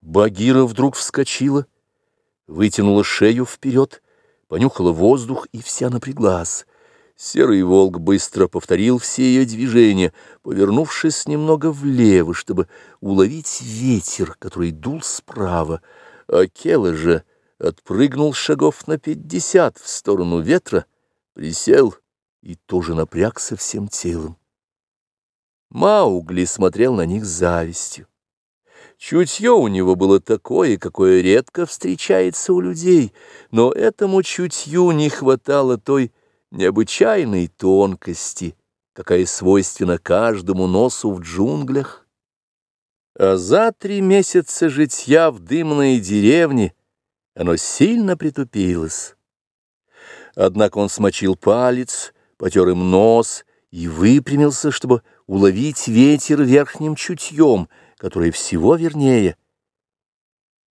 Багира вдруг вскочила, вытянула шею вперед, понюхала воздух и вся напряглась. Серый волк быстро повторил все ее движения, повернувшись немного влево, чтобы уловить ветер, который дул справа. А Кела же отпрыгнул шагов на пятьдесят в сторону ветра, присел и тоже напрягся всем телом. Маугли смотрел на них с завистью. Чутье у него было такое, какое редко встречается у людей, но этому чутью не хватало той необычайной тонкости, какая свойственна каждому носу в джунглях. А за три месяца житья в дымной деревне оно сильно притупилось. Однако он смочил палец, потер им нос и выпрямился, чтобы уловить ветер верхним чутьем — которое всего вернее.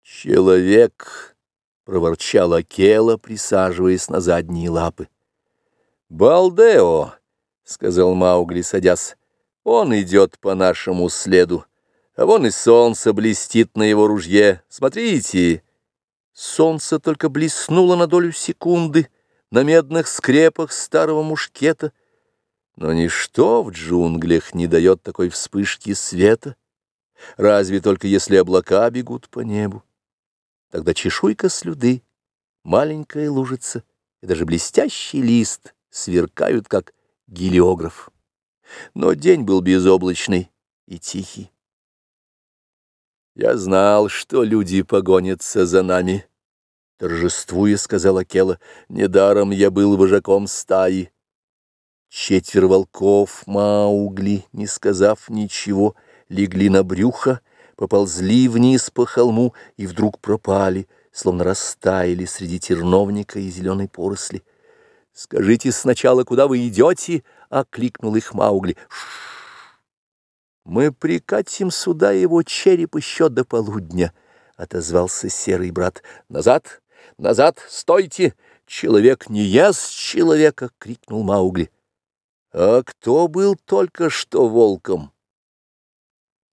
«Человек!» — проворчал Акела, присаживаясь на задние лапы. «Балдео!» — сказал Маугли, садясь. «Он идет по нашему следу, а вон и солнце блестит на его ружье. Смотрите!» Солнце только блеснуло на долю секунды на медных скрепах старого мушкета, но ничто в джунглях не дает такой вспышки света разве только если облака бегут по небу. Тогда чешуйка слюды, маленькая лужица и даже блестящий лист сверкают, как гелиограф. Но день был безоблачный и тихий. «Я знал, что люди погонятся за нами», — торжествуя сказала Кела. «Недаром я был вожаком стаи». Четверо волков Маугли, не сказав ничего, — легли на брюхо, поползли вниз по холму и вдруг пропали, словно растаяли среди терновника и зеленой поросли. «Скажите сначала, куда вы идете?» — окликнул их Маугли. «Мы прикатим сюда его череп еще до полудня», — отозвался серый брат. «Назад! Назад! Стойте! Человек не ест человека!» — крикнул Маугли. «А кто был только что волком?»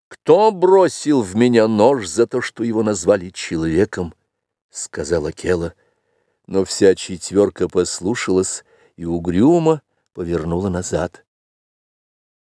«Кто бросил в меня нож за то, что его назвали человеком?» — сказала Кела. Но вся четверка послушалась и угрюмо повернула назад.